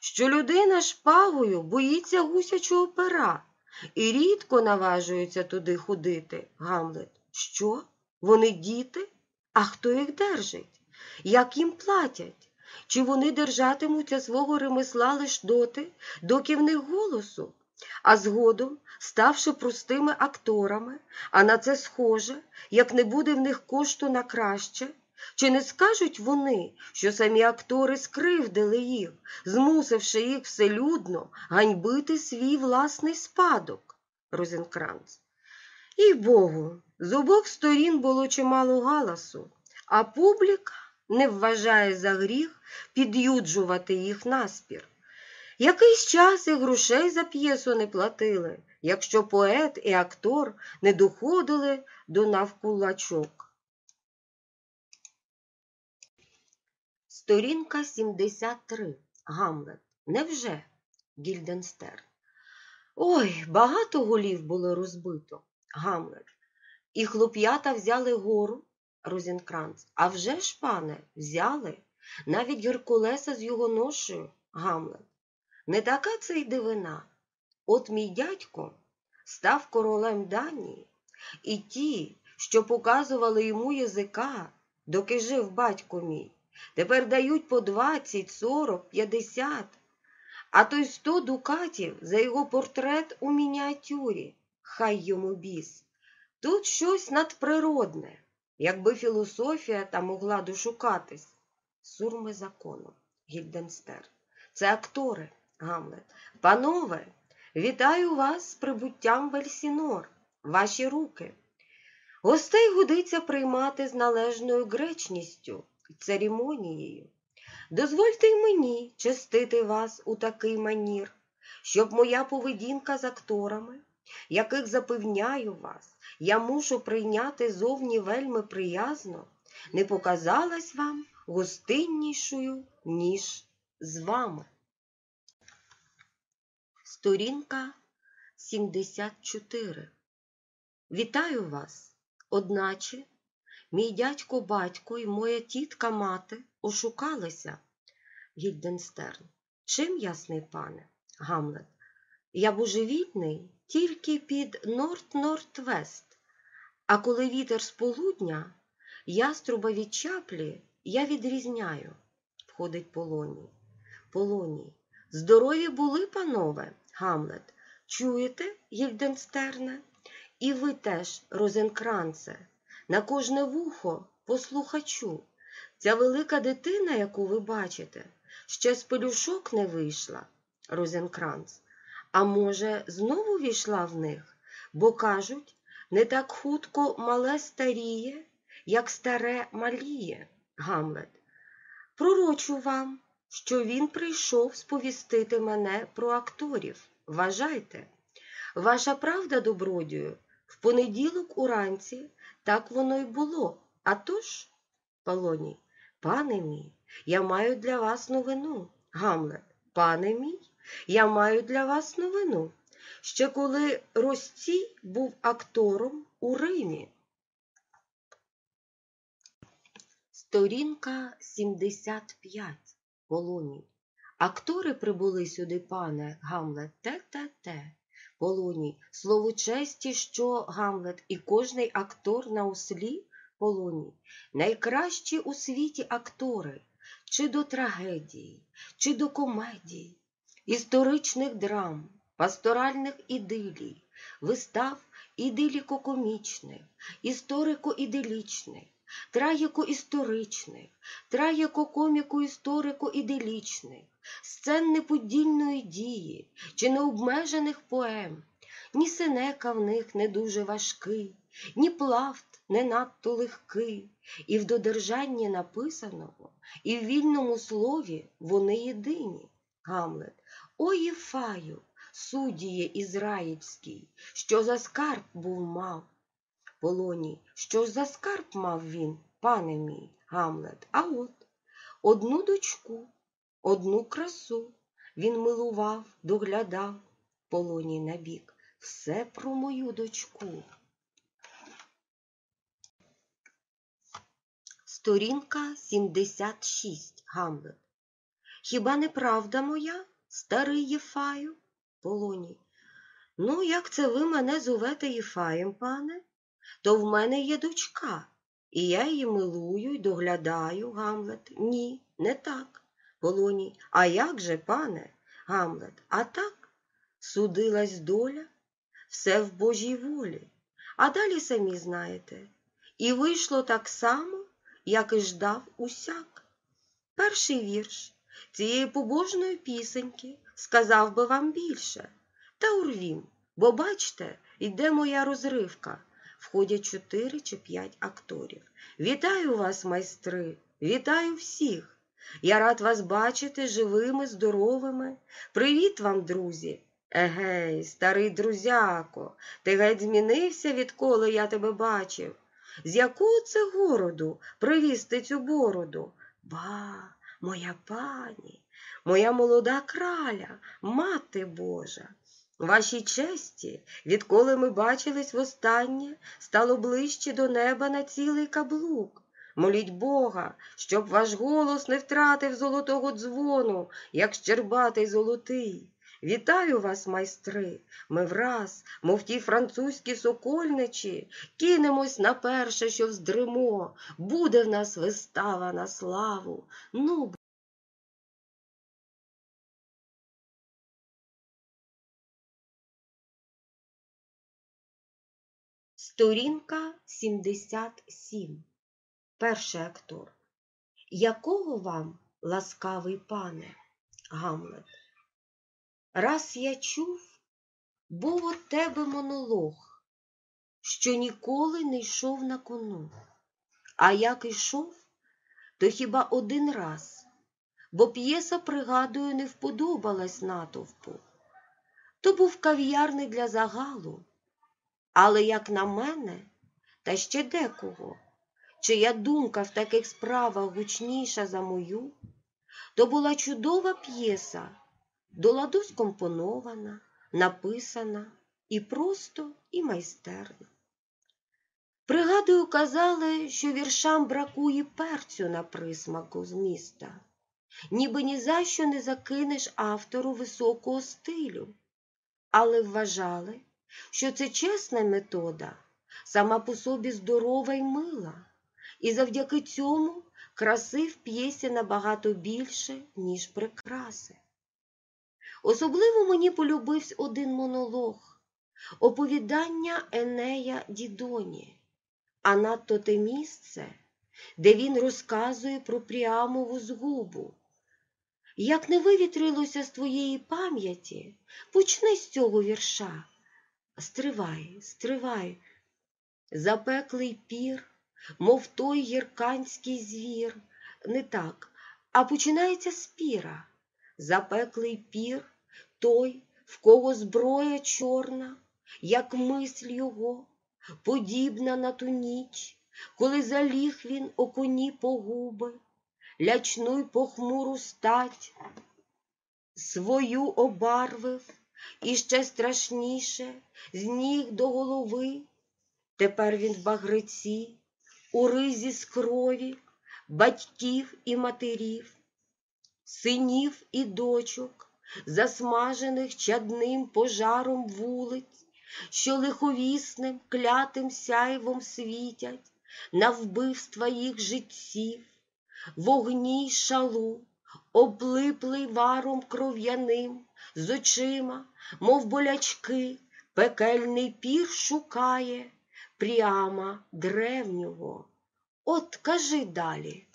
що людина шпагою боїться гусячого пера і рідко наважується туди ходити, Гамлет. Що? Вони діти? А хто їх держить? Як їм платять? Чи вони держатимуться свого ремесла лиш доти, доки в них голосу? А згодом, ставши простими акторами, а на це схоже, як не буде в них кошту на краще, чи не скажуть вони, що самі актори скривдили їх, змусивши їх вселюдно ганьбити свій власний спадок? Розенкранц. І Богу, з обох сторін було чимало галасу, а публіка не вважає за гріх під'юджувати їх наспір. Якийсь час і грошей за п'єсу не платили, якщо поет і актор не доходили до навкулачок. Сторінка 73. Гамлет. Невже? Гільденстерн. Ой, багато голів було розбито. Гамлет. І хлоп'ята взяли гору, Розенкранц. А вже ж, пане, взяли. Навіть Геркулеса з його ношею, Гамлет. Не така це й дивина. От мій дядько став королем Данії, і ті, що показували йому язика, доки жив батько мій, тепер дають по двадцять, сорок, п'ятдесят, а то й сто дукатів за його портрет у мініатюрі. Хай йому біс. Тут щось надприродне, якби філософія та могла дошукатись. Сурми закону, Гільденстер. Це актори. Гамлет. Панове, вітаю вас з прибуттям в ваші руки. Гостей годиться приймати з належною гречністю і церемонією. Дозвольте й мені честити вас у такий манір, щоб моя поведінка з акторами, яких запевняю вас, я мушу прийняти зовні вельми приязно, не показалась вам гостиннішою, ніж з вами. Сторінка 74. Вітаю вас, одначе мій дядько батько і моя тітка мати ошукалися. Гільденстерн. Чим, ясний пане? Гамлет. Я божевільний тільки під Норт-Норт-Вест, а коли вітер з полудня, яструба від чаплі я відрізняю, входить Полоній. Полоній. Здорові були, панове, Гамлет, Чуєте, Гільденстерне? І ви теж, Розенкранце, на кожне вухо послухачу. Ця велика дитина, яку ви бачите, ще з пелюшок не вийшла, Розенкранц. А може, знову війшла в них, бо кажуть, не так хутко мале старіє, як старе маліє, Гамлет. Пророчу вам, що він прийшов сповістити мене про акторів. Вважайте, ваша правда, добродію, в понеділок уранці так воно й було. А тож, Полоній, пане мій, я маю для вас новину. Гамлет, пане мій, я маю для вас новину. Ще коли Ростій був актором у Римі. Сторінка 75. Полоній. Актори прибули сюди, пане Гамлет, те-те-те. Полоній. Слово честі, що Гамлет і кожний актор на ослі Полоній. Найкращі у світі актори, чи до трагедії, чи до комедії, історичних драм, пасторальних ідилій, вистав ідиліко-комічних, історико-іделічних, траїко-історичних, траїко-коміко-історико-іделічних, сцен неподільної дії чи необмежених поем. Ні синека в них не дуже важкий, ні плафт не надто легкий, і в додержанні написаного, і в вільному слові вони єдині. Гамлет, о Єфаю, судіє ізраїльський, що за скарб був мав. Полоній, що ж за скарб мав він, пане мій, Гамлет, а от одну дочку, одну красу він милував, доглядав, полоній набік, все про мою дочку. Сторінка 76, Гамлет. Хіба не правда моя, старий Єфаю? Полоній. Ну, як це ви мене зовете Єфаєм, пане? То в мене є дочка, і я її милую й доглядаю, Гамлет. Ні, не так. Полоній. А як же, пане? Гамлет, а так? Судилась доля, все в Божій волі. А далі самі знаєте. І вийшло так само, як і ждав усяк. Перший вірш цієї побожної пісеньки сказав би вам більше. Та урвім, бо бачте, йде моя розривка. Входять чотири чи п'ять акторів. Вітаю вас, майстри, вітаю всіх. Я рад вас бачити живими, здоровими. Привіт вам, друзі. Егей, старий друзяко, ти геть змінився, відколи я тебе бачив. З якого це городу привіз цю бороду? Ба, моя пані, моя молода краля, мати Божа. Вашій честі, відколи ми бачились востаннє, стало ближче до неба на цілий каблук. Моліть Бога, щоб ваш голос не втратив золотого дзвону, як щербатий золотий. Вітаю вас, майстри, ми враз, мов ті французькі сокольничі, кинемось на перше, що вздримо, буде в нас вистава на славу. Ну, Сторінка 77. Перший актор. Якого вам, ласкавий пане, Гамлет? Раз я чув, був от тебе монолог, що ніколи не йшов на кону. А як йшов, то хіба один раз, бо п'єса, пригадую, не вподобалась натовпу. То був кав'ярний для загалу. Але, як на мене, та ще декого, чия думка в таких справах гучніша за мою, то була чудова п'єса, до ладу скомпонована, написана і просто, і майстерно. Пригадую, казали, що віршам бракує перцю на присмаку з міста, ніби ні за що не закинеш автору високого стилю, але вважали, що це чесна метода, сама по собі здорова й мила, і завдяки цьому краси в п'єсі набагато більше, ніж прикраси. Особливо мені полюбився один монолог оповідання Енея Дідоні, а надто те місце, де він розказує про Пріамову згубу. Як не вивітрилося з твоєї пам'яті, почни з цього вірша. Стривай, стривай, запеклий пір, мов той гірканський звір, не так, а починається спіра. Запеклий пір, той, в кого зброя чорна, як мисль його, подібна на ту ніч, коли заліг він о коні погуби, лячну й похмуру стать, свою обарвив і ще страшніше з ніг до голови. Тепер він в багриці, у ризі з крові, батьків і матерів, синів і дочок, засмажених чадним пожаром вулиць, що лиховісним клятим сяйвом світять на вбивства їх життів, вогні й шалу, облиплий варом кров'яним, з очима, мов болячки, пекельний пір шукає прямо древнього. От кажи далі.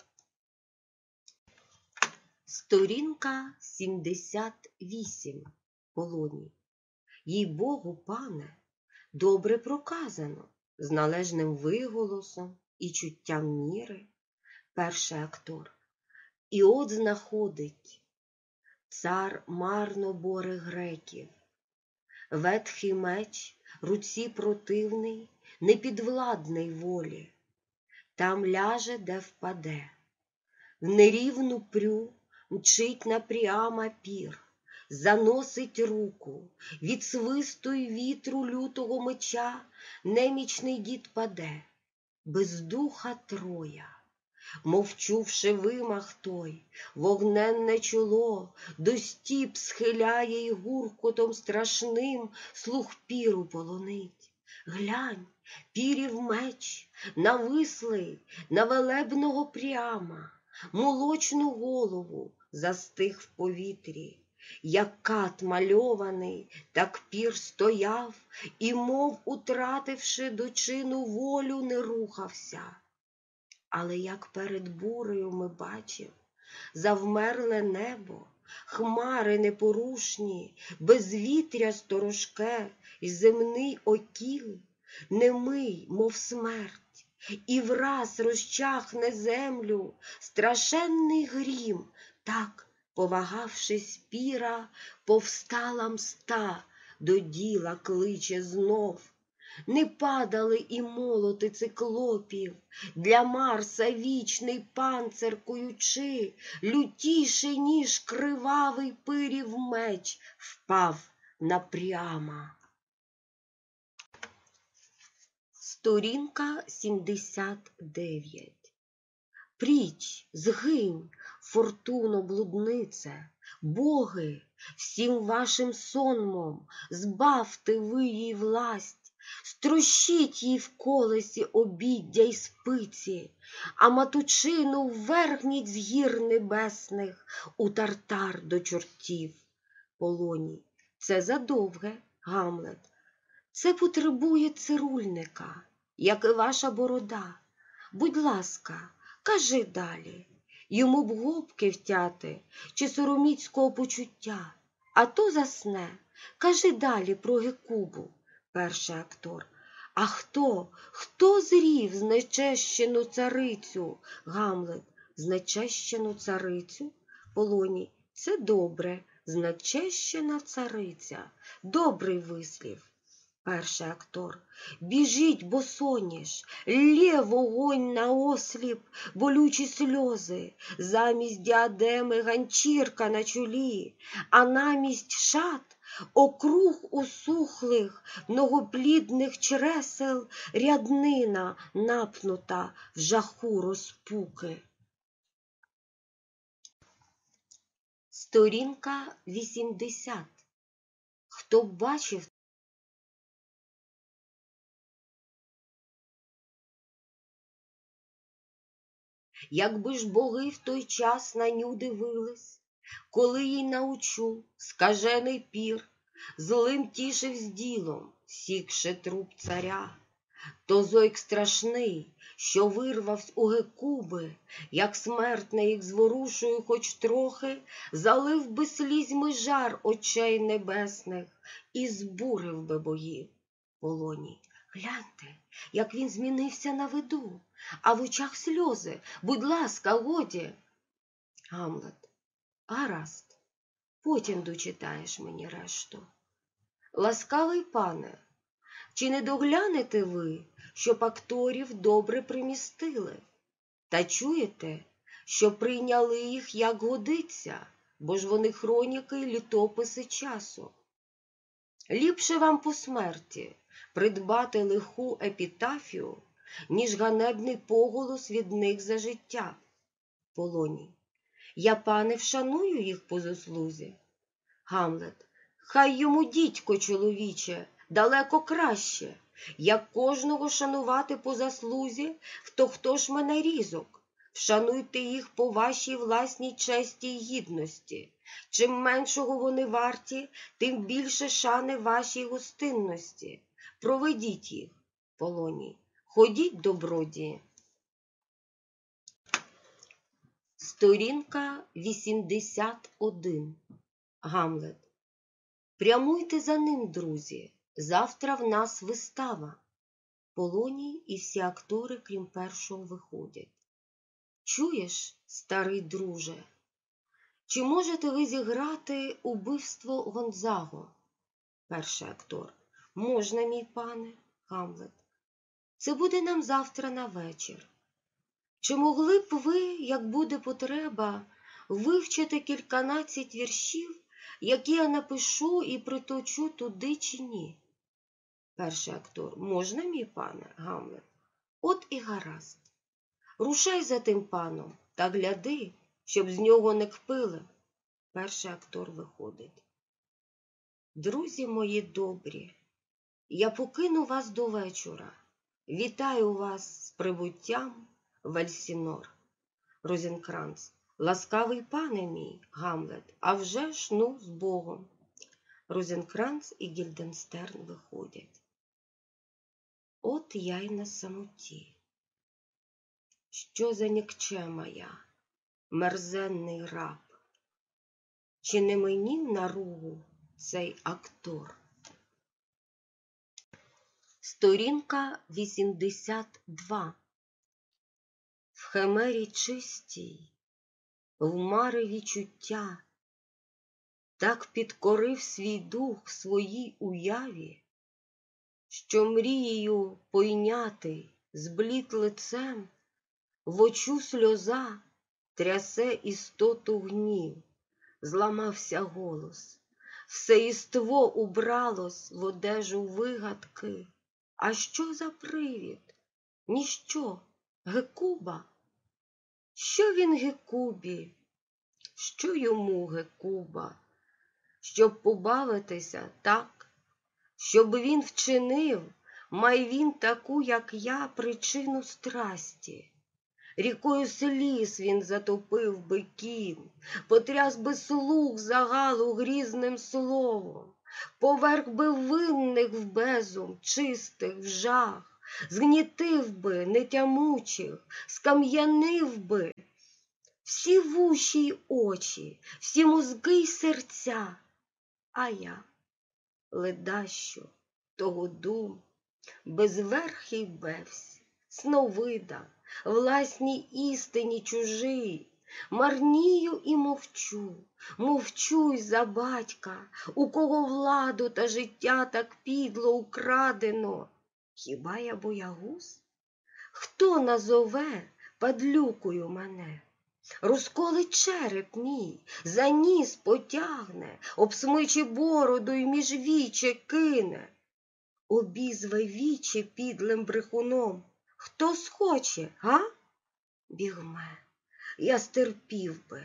Сторінка 78 Полоній. Їй Богу, пане, добре проказано, з належним виголосом і чуттям міри, перший актор. І от знаходить цар марно боре греків, ветхий меч, руці противний, непідвладний волі, там ляже, де впаде, в нерівну прю мчить напряма пір, заносить руку, від свисту й вітру лютого меча немічний дід паде, без духа троя. Мовчувши вимах той, вогненне чоло до стіп схиляє й гуркотом страшним слух піру полонить. Глянь, пірів меч, навислий, на велебного пряма, молочну голову застиг в повітрі. Як кат мальований, так пір стояв і, мов утративши дочину волю, не рухався. Але як перед бурею ми бачив завмерле небо, хмари непорушні, безвітря сторожке і земний окіл, немий, мов смерть, і враз розчахне землю страшенний грім, так, повагавшись піра, повстала мста, до діла кличе знов. Не падали і молоти циклопів, для Марса вічний панцир куючи, лютіший, ніж кривавий пирів меч, впав напряма. Сторінка 79 Пріч, згинь, фортуно блуднице, боги, всім вашим сонмом, збавте ви їй власть, строщіть їй в колесі обіддя й спиці, а матучину ввергніть з гір небесних у тартар до чортів. Полоній, це задовге, Гамлет. Це потребує цирульника, як і ваша борода. Будь ласка, кажи далі. Йому б губки втяти чи сороміцького почуття, а то засне. Кажи далі про Гекубу, перший актор. А хто, хто зрів знечещену царицю? Гамлет, знечещену царицю? Полоній, це добре, знечещена цариця, добрий вислів. Перший актор. Біжіть, босоніж, лє вогонь на осліп, болючі сльози, замість діадеми ганчірка на чолі, а намість шат округ усухлих, многоплідних чресел ряднина напнута в жаху розпуки. Сторінка 80. Хто бачив Якби ж боги в той час на ню дивились, коли їй научу скажений пір, злим тішив з ділом, сікше труп царя. То зойк страшний, що вирвавсь у гекуби, як смертне їх зворушую, хоч трохи, залив би слізьми жар очей небесних і збурив би богів. Полоній, гляньте, як він змінився на виду, а в очах сльози, будь ласка, годі. Гамлет, гаразд, потім дочитаєш мені решту. Ласкавий пане, чи не доглянете ви, щоб акторів добре примістили? Та чуєте, що прийняли їх як годиться, бо ж вони хроніки й літописи часу. Ліпше вам по смерті придбати лиху епітафію, ніж ганебний поголос від них за життя. Полоній. Я, пане, вшаную їх по заслузі. Гамлет. Хай йому дідько, чоловіче, далеко краще, як кожного шанувати по заслузі, то хто ж мене різок. Вшануйте їх по вашій власній честі й гідності. Чим меншого вони варті, тим більше шани вашій гостинності. Проведіть їх, полоній, ходіть добродії. Сторінка 81. Гамлет. Прямуйте за ним, друзі. Завтра в нас вистава. Полоній і всі актори, крім першого, виходять. Чуєш, старий друже? Чи можете ви зіграти убивство Гонзаго? Перший актор. Можна, мій пане, Гамлет. Це буде нам завтра на вечір. Чи могли б ви, як буде потреба, вивчити кільканадцять віршів, які я напишу і приточу туди чи ні? Перший актор. Можна, мій пане, Гамлет? От і гаразд. Рушай за тим паном та гляди, щоб з нього не кпили. Перший актор виходить. Друзі мої добрі, я покину вас до вечора. Вітаю вас з прибуттям в Ельсінор. Розінкранц. Ласкавий пане мій, Гамлет, авжеж, ну з Богом. Розенкранц і Гільденстерн виходять. От я й на самоті. Що за нікчема я, мерзенний раб? Чи не мені в наругу цей актор? Сторінка 82 В химері чистій, в мари відчуття, так підкорив свій дух своїй уяві, що мрією пойняти зблід лицем, в очу сльоза трясе істоту гнів, зламався голос, все єство убралось в одежу вигадки. А що за привід? Ніщо, Гекуба? Що він Гекубі? Що йому Гекуба? Щоб побавитися так, щоб він вчинив, май він таку, як я, причину страсті. Рікою сліз він затопив би кін, потряс би слух загалу грізним словом, поверх би винних в безум, чистих в жах, згнітив би нетямучих, скам'янив би всі вуші й очі, всі мозги й серця, а я ледащо того дум, безверхий бевсь, сновида, власній істині чужий, марнію і мовчу, мовчу й за батька, у кого владу та життя так підло украдено. Хіба я боягуз? Хто назове падлюкою мене? Розколить череп мій, за ніс потягне, обсмиче бороду й між віче кине. Обізвав у вічі підлим брехуном. Хто схоче, га? Бігме, я стерпів би,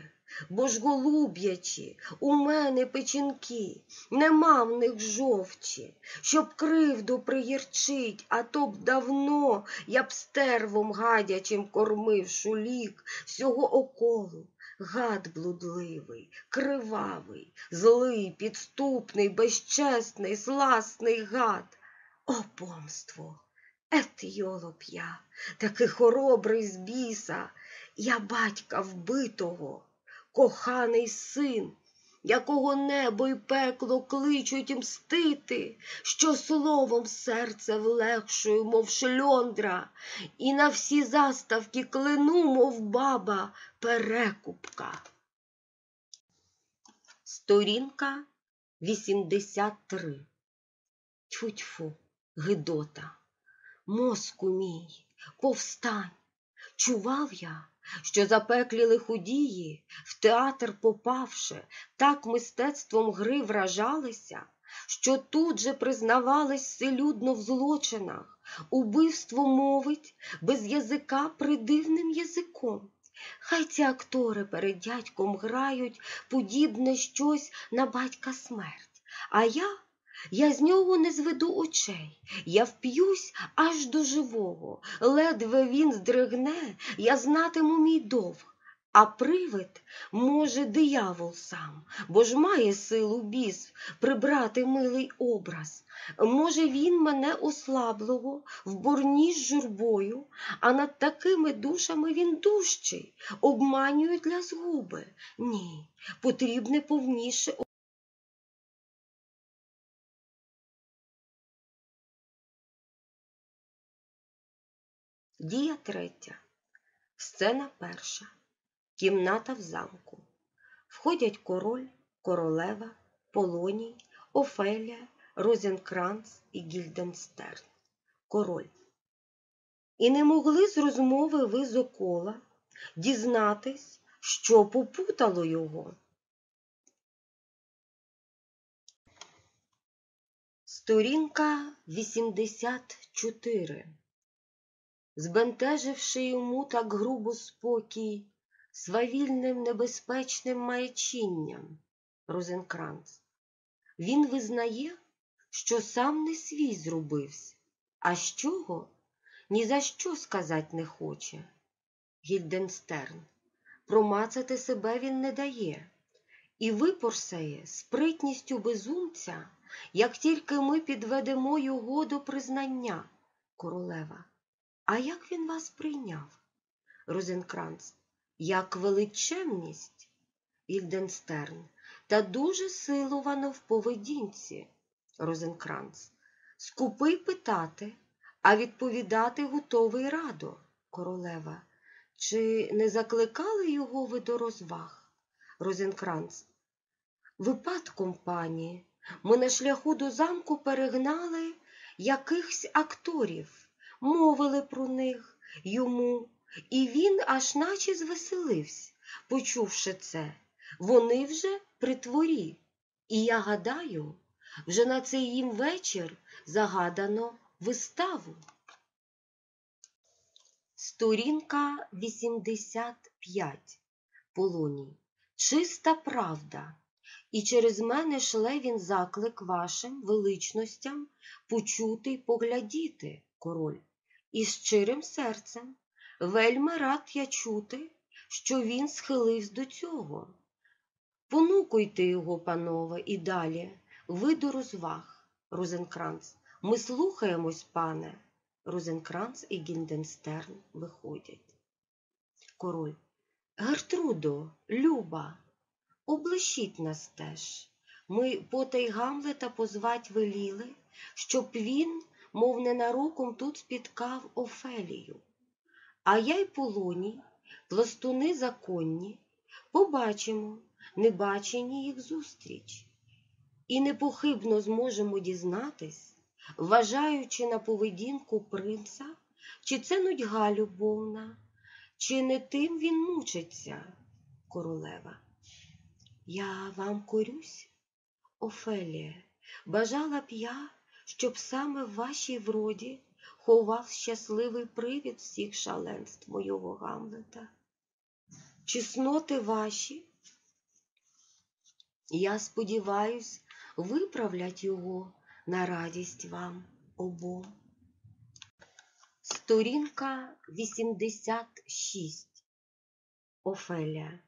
бо ж голуб'ячі у мене печінки, нема в них жовчі, щоб кривду пригірчить, а то б давно я б стервом гадячим кормив шулік всього околу, гад блудливий, кривавий, злий, підступний, безчесний, сласний гад. О, помство! Ет йолоп я, такий хоробрий з біса, я батька вбитого, коханий син, якого небо й пекло кличуть мстити, що словом серце влегшую, мов шльондра, і на всі заставки клину, мов баба, перекупка. Сторінка 83 Тьфу-тьфу, Гидота, мозку мій, повстань. Чував я, що запеклі лиходії, в театр попавши, так мистецтвом гри вражалися, що тут же признавались селюдно в злочинах, убивство мовить без язика придивним язиком. Хай ці актори перед дядьком грають подібне щось на батька смерть, а я я з нього не зведу очей, я вп'юсь аж до живого, ледве він здригне, я знатиму мій довг. А привид, може, диявол сам, бо ж має силу біс прибрати милий образ. Може, він мене ослаблого в борні з журбою, а над такими душами він дужчий, обманює для згуби. Ні, потрібне повніше Дія третя. Сцена перша. Кімната в замку. Входять король, королева, Полоній, Офелія, Розенкранц і Гільденстерн. Король. І не могли з розмови ви з окола дізнатись, що попутало його. Сторінка 84 збентеживши йому так грубо спокій, свавільним небезпечним маячінням, Розенкранц. Він визнає, що сам не свій зробився, а з чого ні за що сказать не хоче. Гільденстерн. Промацати себе він не дає і випорсає спритністю безумця, як тільки ми підведемо його до признання, королева. А як він вас прийняв? Розенкранц, як величемність, Ільденстерн, та дуже силовано в поведінці, Розенкранц. Скупий питати, а відповідати готовий радо, королева. Чи не закликали його ви до розваг? Розенкранц. Випадком, пані, ми на шляху до замку перегнали якихось акторів мовили про них йому, і він аж наче звеселився, почувши це. Вони вже при творі. І я гадаю, вже на цей їм вечір загадано виставу. Сторінка 85 Полоній. Чиста правда. І через мене шле він заклик вашим величностям почути й поглядіти, король і щирим серцем. Вельми рад я чути, що він схилився до цього. Понукуйте його, панове, і далі, ви до розваг, Розенкранц. Ми слухаємось, пане. Розенкранц і Гінденстерн виходять. Король. Гертрудо, Люба, облишіть нас теж. Ми потай Гамлета позвать веліли, щоб він мов ненароком тут спіткав Офелію. А я й полоній, пластуни законні, побачимо, небачені їх зустріч. І непохибно зможемо дізнатись, вважаючи на поведінку принца, чи це нудьга любовна, чи не тим він мучиться, королева. Я вам корюсь, Офелія, бажала б я, щоб саме в вашій вроді ховав щасливий привід всіх шаленств мого Гамлета. Чесноти ваші, я сподіваюсь, виправлять його на радість вам обом. Сторінка 86 Офелія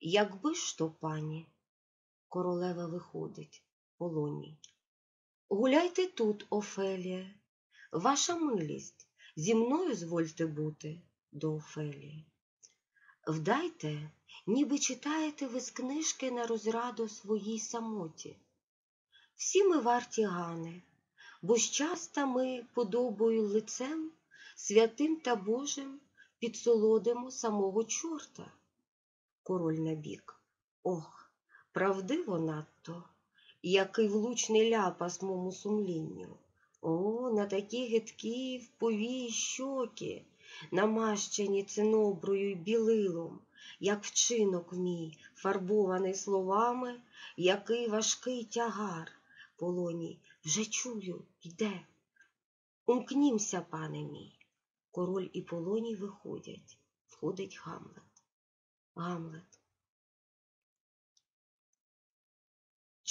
Якби ж то, пані, королева виходить, полоній. Гуляйте тут, Офелія, ваша милість, зі мною звольте бути до Офелії. Вдайте, ніби читаєте ви з книжки на розраду своїй самоті. Всі ми варті Гани, бо щаста ми подобою лицем святим та Божим підсолодимо самого чорта. Король набік. Ох, правдиво надто, який влучний ляпас мому сумлінню. О, на такі гидкі вповії щоки, намащені циноброю й білилом, як вчинок мій, фарбований словами, який важкий тягар. Полоній, вже чую, йде. Умкнімся, пане мій. Король і полоній виходять. Входить Гамлет. Гамлет.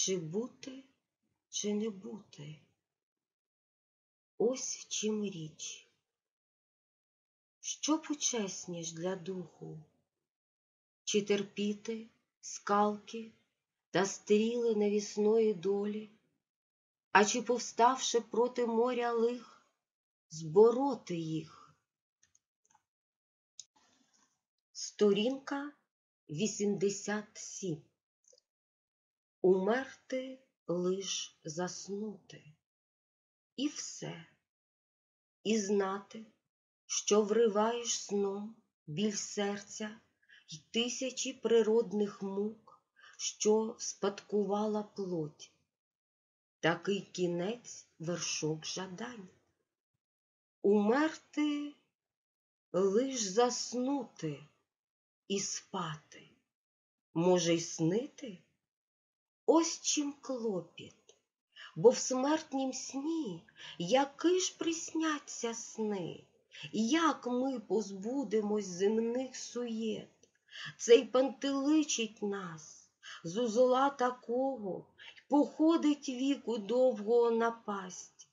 Чи бути, чи не бути? Ось в чим річ. Що почесніш для духу? Чи терпіти скалки та стріли навісної долі? А чи, повставши проти моря лих, збороти їх? Сторінка 87 Умерти лиш заснути. І все, і знати, що вриваєш сном біль серця й тисячі природних мук, що спадкувала плоть. Такий кінець вершок жадань. Умерти лиш заснути і спати, може, й снити? Ось чим клопіт, бо в смертнім сні який ж присняться сни, як ми позбудемось земних суєт, цей пантеличить нас з узла такого походить віку довгого напасть.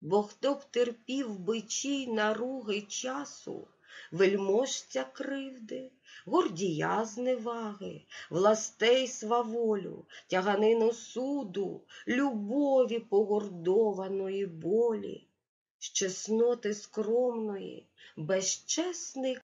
Бо хто б терпів бичі наруги часу, вельможця кривди, гордія зневаги, властей сваволю, тяганину суду, любові погордованої болі, з чесноти скромної, безчесний